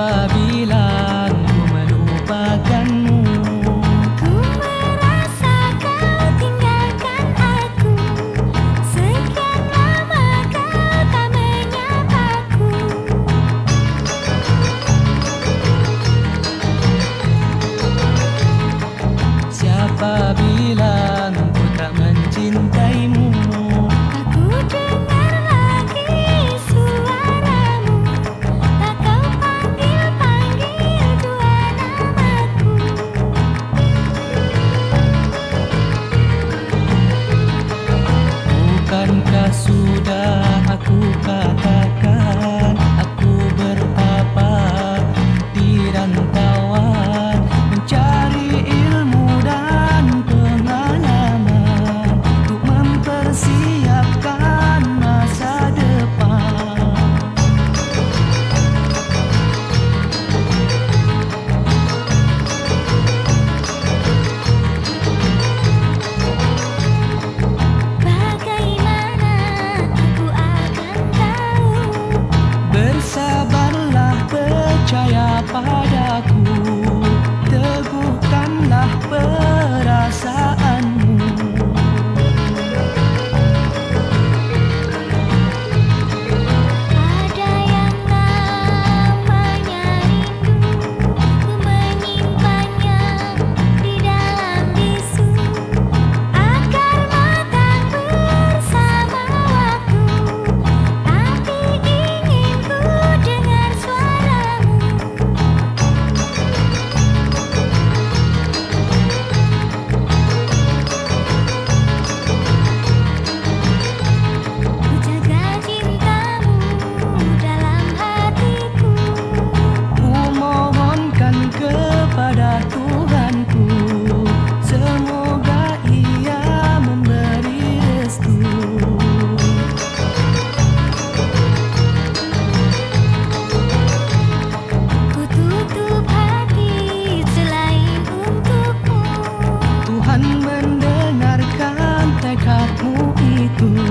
قبابيلا Bukankah sudah aku जयापः sikapmu itu.